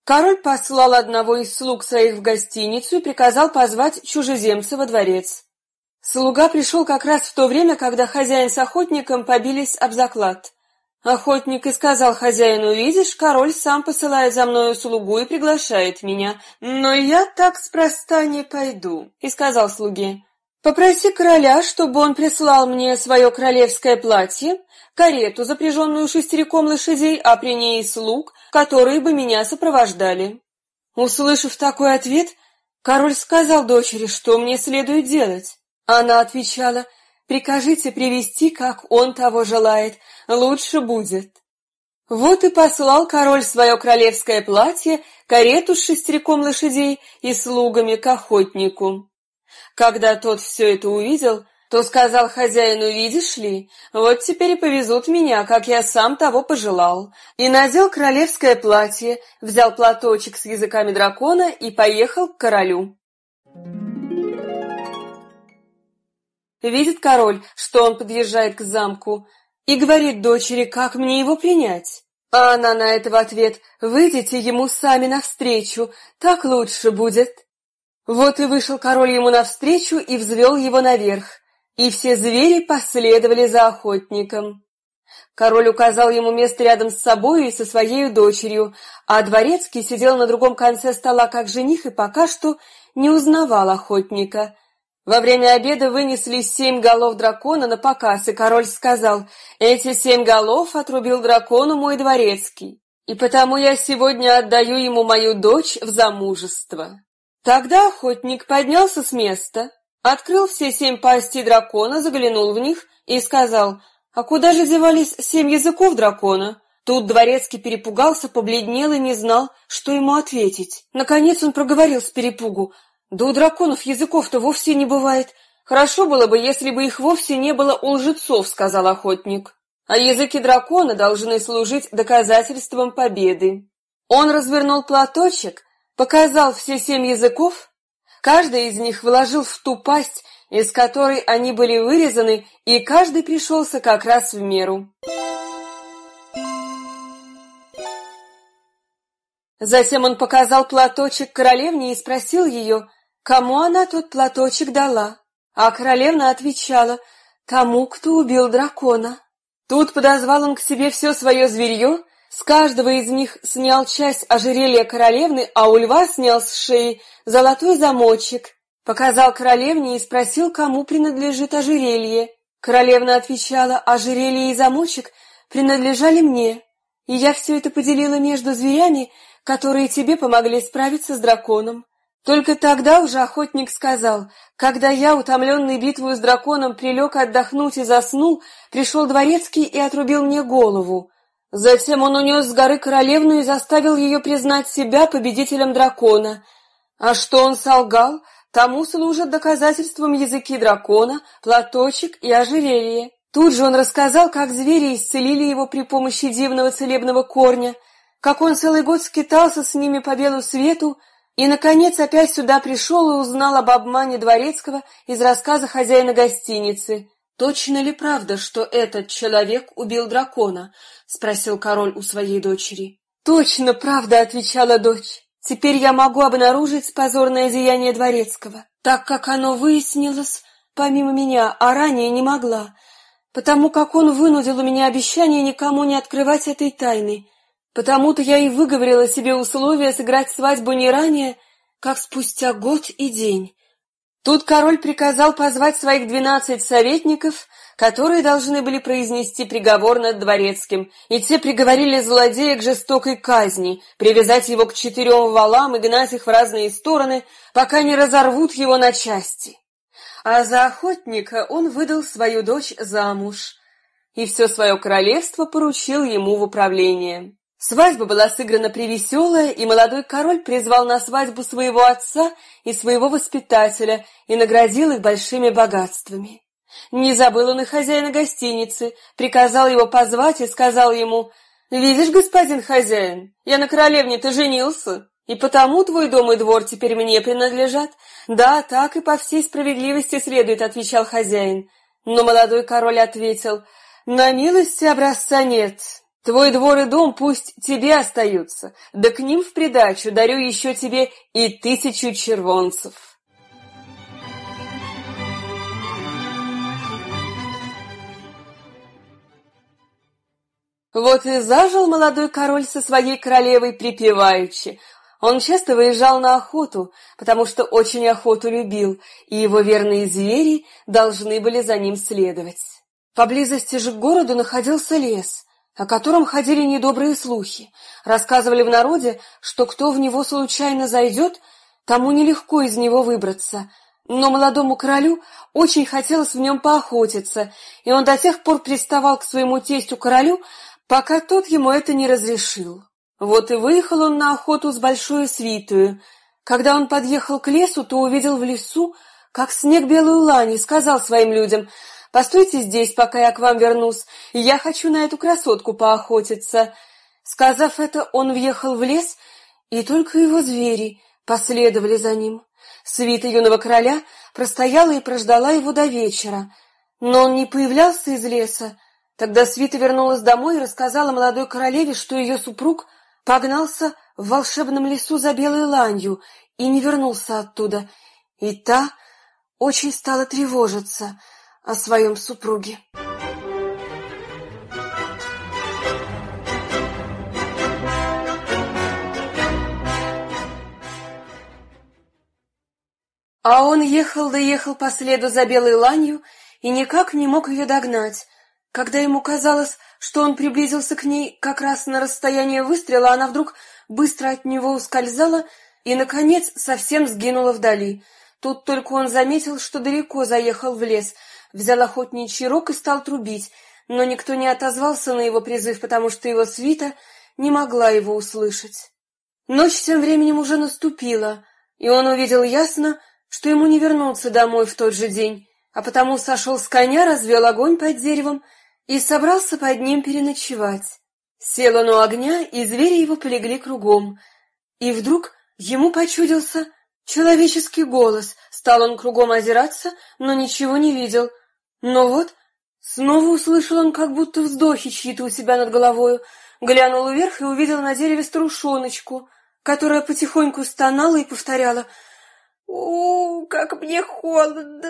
Король послал одного из слуг своих в гостиницу и приказал позвать чужеземца во дворец. Слуга пришел как раз в то время, когда хозяин с охотником побились об заклад. Охотник и сказал хозяину, видишь, король сам посылает за мною слугу и приглашает меня, но я так спроста не пойду. И сказал слуге, попроси короля, чтобы он прислал мне свое королевское платье, карету, запряженную шестериком лошадей, а при ней слуг, которые бы меня сопровождали. Услышав такой ответ, король сказал дочери, что мне следует делать. Она отвечала, Прикажите привести, как он того желает, лучше будет. Вот и послал король свое королевское платье, карету с шестериком лошадей и слугами к охотнику. Когда тот все это увидел, то сказал хозяину, видишь ли, вот теперь и повезут меня, как я сам того пожелал. И надел королевское платье, взял платочек с языками дракона и поехал к королю. Видит король, что он подъезжает к замку, и говорит дочери, как мне его принять. А она на это в ответ, выйдите ему сами навстречу, так лучше будет. Вот и вышел король ему навстречу и взвел его наверх, и все звери последовали за охотником. Король указал ему место рядом с собой и со своей дочерью, а дворецкий сидел на другом конце стола как жених и пока что не узнавал охотника. Во время обеда вынесли семь голов дракона на показ, и король сказал, «Эти семь голов отрубил дракону мой дворецкий, и потому я сегодня отдаю ему мою дочь в замужество». Тогда охотник поднялся с места, открыл все семь пастей дракона, заглянул в них и сказал, «А куда же девались семь языков дракона?» Тут дворецкий перепугался, побледнел и не знал, что ему ответить. Наконец он проговорил с перепугу, да у драконов языков-то вовсе не бывает. Хорошо было бы, если бы их вовсе не было у лжецов, сказал охотник. А языки дракона должны служить доказательством победы. Он развернул платочек, показал все семь языков, каждый из них вложил в ту пасть, из которой они были вырезаны, и каждый пришелся как раз в меру. Затем он показал платочек королевне и спросил ее, кому она тот платочек дала. А королевна отвечала, тому, кто убил дракона. Тут подозвал он к себе все свое зверье, с каждого из них снял часть ожерелья королевны, а у льва снял с шеи золотой замочек, показал королевне и спросил, кому принадлежит ожерелье. Королевна отвечала, ожерелье и замочек принадлежали мне, и я все это поделила между зверями, которые тебе помогли справиться с драконом. Только тогда уже охотник сказал, когда я, утомленный битвой с драконом, прилег отдохнуть и заснул, пришел дворецкий и отрубил мне голову. Затем он унес с горы королевну и заставил ее признать себя победителем дракона. А что он солгал, тому служат доказательством языки дракона, платочек и ожерелье. Тут же он рассказал, как звери исцелили его при помощи дивного целебного корня, как он целый год скитался с ними по белу свету, и, наконец, опять сюда пришел и узнал об обмане Дворецкого из рассказа хозяина гостиницы. «Точно ли правда, что этот человек убил дракона?» — спросил король у своей дочери. «Точно правда», — отвечала дочь. «Теперь я могу обнаружить позорное деяние Дворецкого, так как оно выяснилось помимо меня, а ранее не могла, потому как он вынудил у меня обещание никому не открывать этой тайны, Потому-то я и выговорила себе условие сыграть свадьбу не ранее, как спустя год и день. Тут король приказал позвать своих двенадцать советников, которые должны были произнести приговор над дворецким, и те приговорили злодея к жестокой казни, привязать его к четырем валам и гнать их в разные стороны, пока не разорвут его на части. А за охотника он выдал свою дочь замуж, и все свое королевство поручил ему в управление. Свадьба была сыграна превеселая, и молодой король призвал на свадьбу своего отца и своего воспитателя и наградил их большими богатствами. Не забыл он и хозяина гостиницы, приказал его позвать и сказал ему, «Видишь, господин хозяин, я на королевне-то женился, И потому твой дом и двор теперь мне принадлежат? Да, так и по всей справедливости следует, отвечал хозяин. Но молодой король ответил, на милости образца нет. Твой двор и дом пусть тебе остаются, да к ним в придачу дарю еще тебе и тысячу червонцев. Вот и зажил молодой король со своей королевой припеваючи. Он часто выезжал на охоту, потому что очень охоту любил, и его верные звери должны были за ним следовать. Поблизости же к городу находился лес, о котором ходили недобрые слухи. Рассказывали в народе, что кто в него случайно зайдет, тому нелегко из него выбраться. Но молодому королю очень хотелось в нем поохотиться, и он до тех пор приставал к своему тестю-королю, пока тот ему это не разрешил. Вот и выехал он на охоту с большой свитою. Когда он подъехал к лесу, то увидел в лесу, как снег белую лань, и сказал своим людям, «Постойте здесь, пока я к вам вернусь, я хочу на эту красотку поохотиться». Сказав это, он въехал в лес, и только его звери последовали за ним. Свита юного короля простояла и прождала его до вечера, но он не появлялся из леса, Тогда Свита вернулась домой и рассказала молодой королеве, что ее супруг погнался в волшебном лесу за белой ланью и не вернулся оттуда, и та очень стала тревожиться о своем супруге. А он ехал да ехал по следу за белой ланью и никак не мог ее догнать, когда ему казалось, что он приблизился к ней как раз на расстояние выстрела, она вдруг быстро от него ускользала и, наконец, совсем сгинула вдали. Тут только он заметил, что далеко заехал в лес, взял охотничий рог и стал трубить, но никто не отозвался на его призыв, потому что его свита не могла его услышать. Ночь тем временем уже наступила, и он увидел ясно, что ему не вернуться домой в тот же день, а потому сошел с коня, развел огонь под деревом и собрался под ним переночевать. Сел он у огня, и звери его полегли кругом. И вдруг ему почудился человеческий голос. Стал он кругом озираться, но ничего не видел. Но вот снова услышал он как будто вздохи чьи-то у себя над головою. Глянул вверх и увидел на дереве старушоночку, которая потихоньку стонала и повторяла «У, как мне холодно!»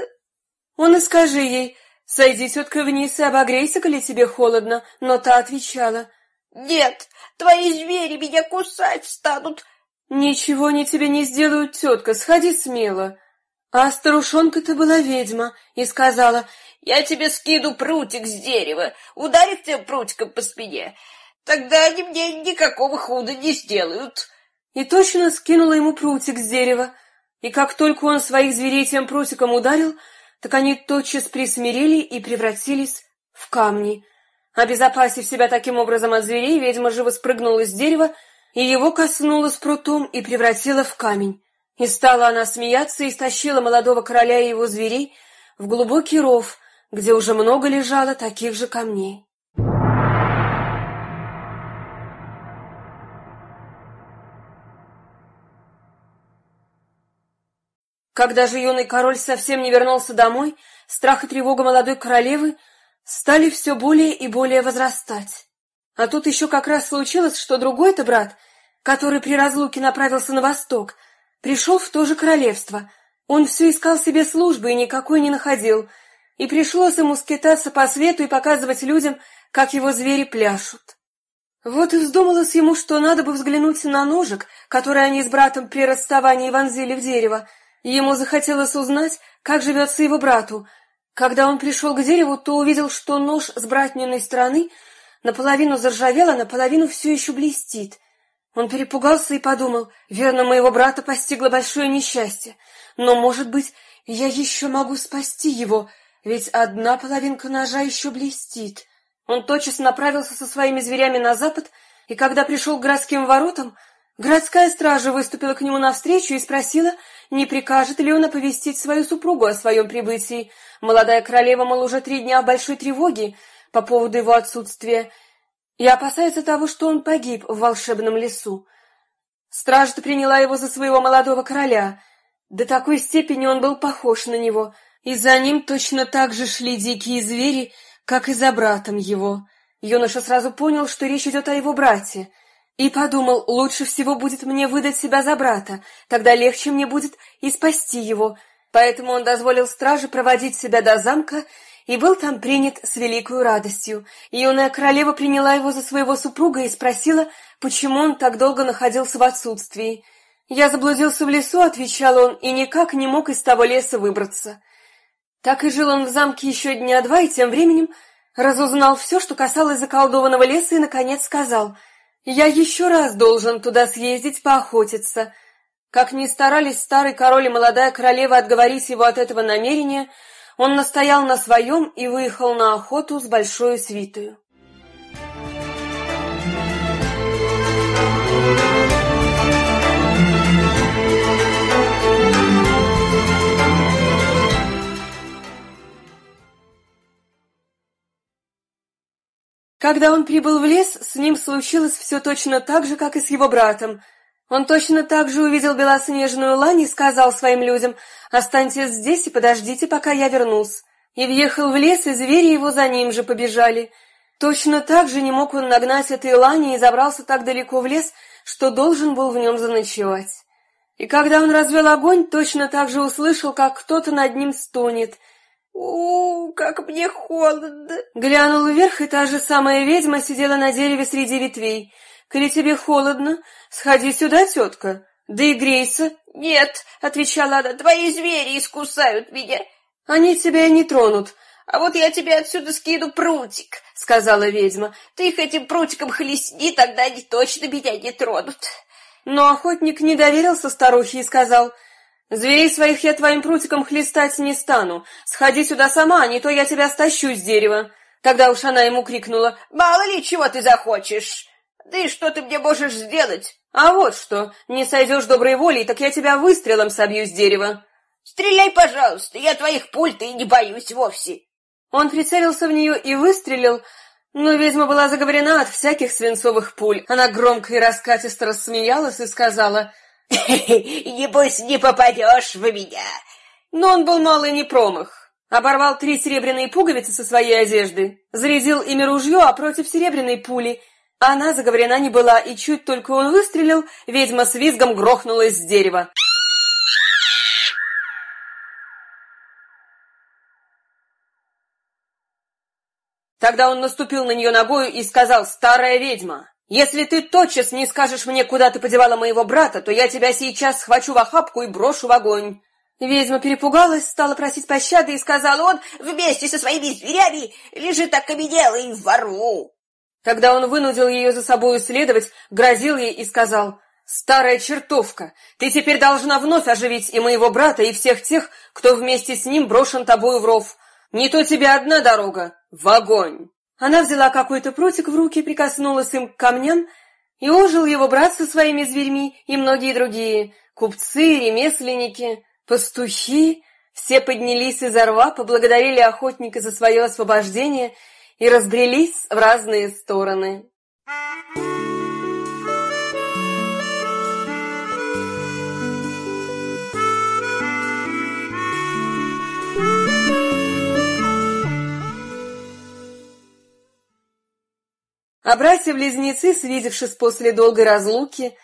Он и скажи ей Сойди, тетка, вниз и обогрейся, коли тебе холодно. Но та отвечала. Нет, твои звери меня кусать станут. Ничего они тебе не сделают, тетка, сходи смело. А старушонка-то была ведьма и сказала, я тебе скину прутик с дерева, ударит тебя прутиком по спине. Тогда они мне никакого худа не сделают. И точно скинула ему прутик с дерева. И как только он своих зверей тем прутиком ударил, так они тотчас присмирели и превратились в камни. Обезопасив себя таким образом от зверей, ведьма живо спрыгнула с дерева, и его коснулась прутом и превратила в камень. И стала она смеяться и стащила молодого короля и его зверей в глубокий ров, где уже много лежало таких же камней. Когда же юный король совсем не вернулся домой, страх и тревога молодой королевы стали все более и более возрастать. А тут еще как раз случилось, что другой-то брат, который при разлуке направился на восток, пришел в то же королевство. Он все искал себе службы и никакой не находил, и пришлось ему скитаться по свету и показывать людям, как его звери пляшут. Вот и вздумалось ему, что надо бы взглянуть на ножик, который они с братом при расставании вонзили в дерево, Ему захотелось узнать, как живется его брату. Когда он пришел к дереву, то увидел, что нож с братниной стороны наполовину заржавел, а наполовину все еще блестит. Он перепугался и подумал, верно, моего брата постигло большое несчастье, но, может быть, я еще могу спасти его, ведь одна половинка ножа еще блестит. Он тотчас направился со своими зверями на запад, и когда пришел к городским воротам, городская стража выступила к нему навстречу и спросила, не прикажет ли он оповестить свою супругу о своем прибытии. Молодая королева, мол, уже три дня в большой тревоге по поводу его отсутствия и опасается того, что он погиб в волшебном лесу. Стража-то приняла его за своего молодого короля. До такой степени он был похож на него, и за ним точно так же шли дикие звери, как и за братом его. Юноша сразу понял, что речь идет о его брате, и подумал, лучше всего будет мне выдать себя за брата, тогда легче мне будет и спасти его. Поэтому он дозволил страже проводить себя до замка и был там принят с великой радостью. Юная королева приняла его за своего супруга и спросила, почему он так долго находился в отсутствии. «Я заблудился в лесу», — отвечал он, и никак не мог из того леса выбраться. Так и жил он в замке еще дня два, и тем временем разузнал все, что касалось заколдованного леса, и, наконец, сказал, «Я еще раз должен туда съездить поохотиться». Как ни старались старый король и молодая королева отговорить его от этого намерения, он настоял на своем и выехал на охоту с большой свитою. Когда он прибыл в лес, с ним случилось все точно так же, как и с его братом. Он точно так же увидел белоснежную лань и сказал своим людям, «Останьтесь здесь и подождите, пока я вернусь». И въехал в лес, и звери его за ним же побежали. Точно так же не мог он нагнать этой лани и забрался так далеко в лес, что должен был в нем заночевать. И когда он развел огонь, точно так же услышал, как кто-то над ним стонет — у, как мне холодно!» Глянул вверх, и та же самая ведьма сидела на дереве среди ветвей. «Коли тебе холодно, сходи сюда, тетка, да и грейся». «Нет», — отвечала она, — «твои звери искусают меня». «Они тебя не тронут». «А вот я тебе отсюда скину прутик», — сказала ведьма. «Ты их этим прутиком хлестни, тогда они точно меня не тронут». Но охотник не доверился старухе и сказал — Зверей своих я твоим прутиком хлестать не стану. Сходи сюда сама, а не то я тебя стащу с дерева. Тогда уж она ему крикнула. Мало ли чего ты захочешь. Да и что ты мне можешь сделать? А вот что, не сойдешь доброй волей, так я тебя выстрелом собью с дерева. Стреляй, пожалуйста, я твоих пуль-то и не боюсь вовсе. Он прицелился в нее и выстрелил, но ведьма была заговорена от всяких свинцовых пуль. Она громко и раскатисто рассмеялась и сказала *laughs* — Небось, не попадешь в меня. Но он был малый не промах. Оборвал три серебряные пуговицы со своей одежды, зарядил ими ружье, а против серебряной пули она заговорена не была, и чуть только он выстрелил, ведьма с визгом грохнулась с дерева. Тогда он наступил на нее ногою и сказал «Старая ведьма, если ты тотчас не скажешь мне, куда ты подевала моего брата, то я тебя сейчас схвачу в охапку и брошу в огонь». Ведьма перепугалась, стала просить пощады и сказала, он вместе со своими зверями лежит окаменелый в вору. Тогда он вынудил ее за собой следовать, грозил ей и сказал, «Старая чертовка, ты теперь должна вновь оживить и моего брата, и всех тех, кто вместе с ним брошен тобою в ров. Не то тебе одна дорога — в огонь». Она взяла какой-то прутик в руки, прикоснулась им к камням, и ожил его брат со своими зверьми и многие другие, купцы, ремесленники, пастухи, все поднялись из рва, поблагодарили охотника за свое освобождение и разбрелись в разные стороны. А братья-близнецы, свидевшись после долгой разлуки,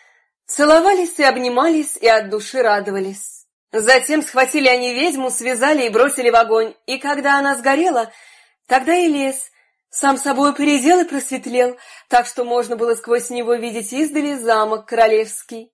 целовались и обнимались и от души радовались. Затем схватили они ведьму, связали и бросили в огонь, и когда она сгорела, тогда и лес сам собой передел и просветлел, так что можно было сквозь него видеть издали замок королевский.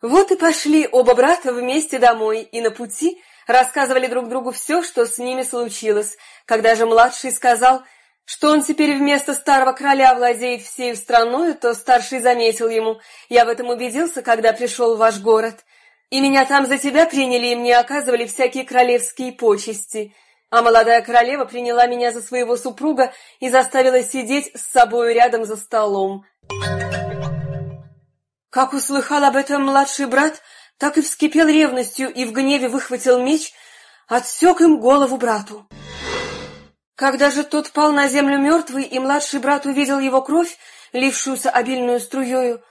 Вот и пошли оба брата вместе домой, и на пути рассказывали друг другу все, что с ними случилось, когда же младший сказал — что он теперь вместо старого короля владеет всей страной, то старший заметил ему. Я в этом убедился, когда пришел в ваш город. И меня там за тебя приняли, и мне оказывали всякие королевские почести. А молодая королева приняла меня за своего супруга и заставила сидеть с собою рядом за столом. Как услыхал об этом младший брат, так и вскипел ревностью и в гневе выхватил меч, отсек им голову брату. Когда же тот пал на землю мертвый, и младший брат увидел его кровь, лившуюся обильную струею,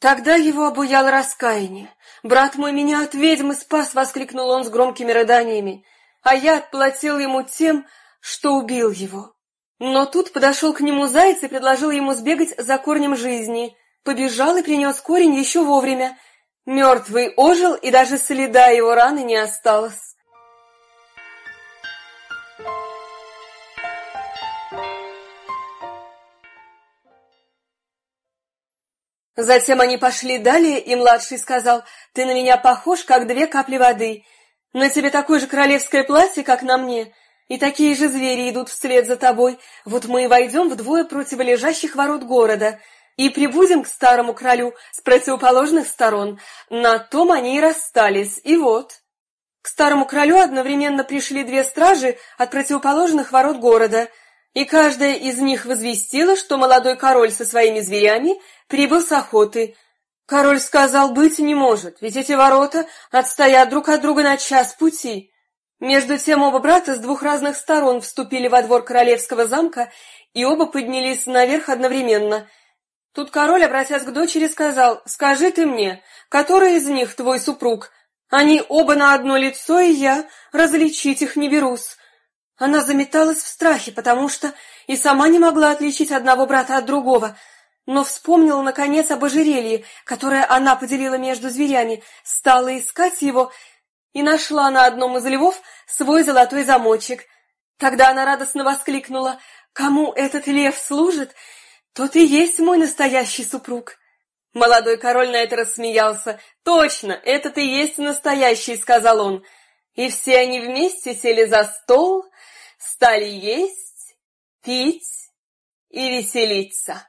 Тогда его обуяло раскаяние. «Брат мой меня от ведьмы спас!» — воскликнул он с громкими рыданиями. «А я отплатил ему тем, что убил его». Но тут подошел к нему заяц и предложил ему сбегать за корнем жизни. Побежал и принес корень еще вовремя. Мертвый ожил, и даже следа его раны не осталось. Затем они пошли далее, и младший сказал, «Ты на меня похож, как две капли воды. На тебе такое же королевское платье, как на мне, и такие же звери идут вслед за тобой. Вот мы и войдем вдвое противолежащих ворот города, и прибудем к старому королю с противоположных сторон. На том они и расстались, и вот». К старому королю одновременно пришли две стражи от противоположных ворот города — и каждая из них возвестила, что молодой король со своими зверями прибыл с охоты. Король сказал, быть не может, ведь эти ворота отстоят друг от друга на час пути. Между тем оба брата с двух разных сторон вступили во двор королевского замка, и оба поднялись наверх одновременно. Тут король, обратясь к дочери, сказал, «Скажи ты мне, который из них твой супруг? Они оба на одно лицо, и я различить их не берусь». Она заметалась в страхе, потому что и сама не могла отличить одного брата от другого, но вспомнила, наконец, об ожерелье, которое она поделила между зверями, стала искать его и нашла на одном из львов свой золотой замочек. Тогда она радостно воскликнула, «Кому этот лев служит, тот и есть мой настоящий супруг». Молодой король на это рассмеялся. «Точно, этот и есть настоящий», — сказал он. И все они вместе сели за стол, стали есть, пить и веселиться.